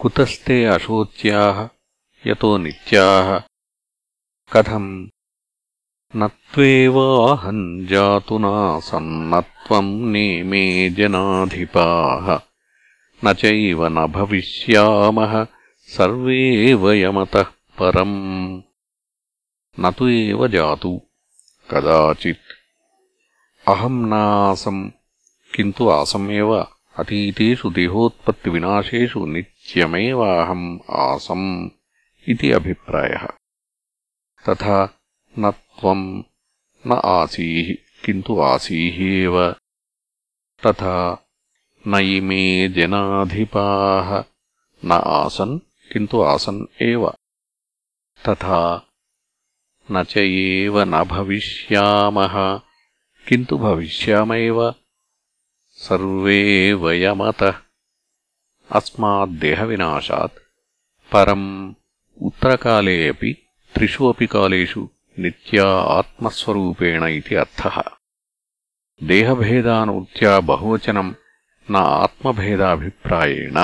కుతస్తే అశోచ్యాः యతో నిత్యాः. కథం నత్వేవాహం జాతునాసం నత్వం నేమే జనాధిపాః. నచైవ న భవిష్యామః సర్వే వయమతః పరం. నతు ఏవ జాతు కదాచిత్. అహం నాసం కింతు ఆసమేవ? అతీతేషు దేహోత్పత్తివినాశేషు నిత్యమేవాహం ఆసమ్ ఇది అభిప్రాయः తథా న త్వం న ఆసీః కింటు ఆసీః ఏవ తథా న ఇమే జనాధిపాః న ఆసన్ కింటు ఆసన్ ఏవ తథా న చ ఏవ న భవిష్యామః किन्तु भविष्याम एव सर्वे वयमतः अस्माद्देहविनाशात् परम् उत्तरकाले अपि त्रिषु अपि कालेषु नित्या आत्मस्वरूपेण इति अर्थः देहभेदानूत्या बहुवचनम् न आत्मभेदाभिप्रायेण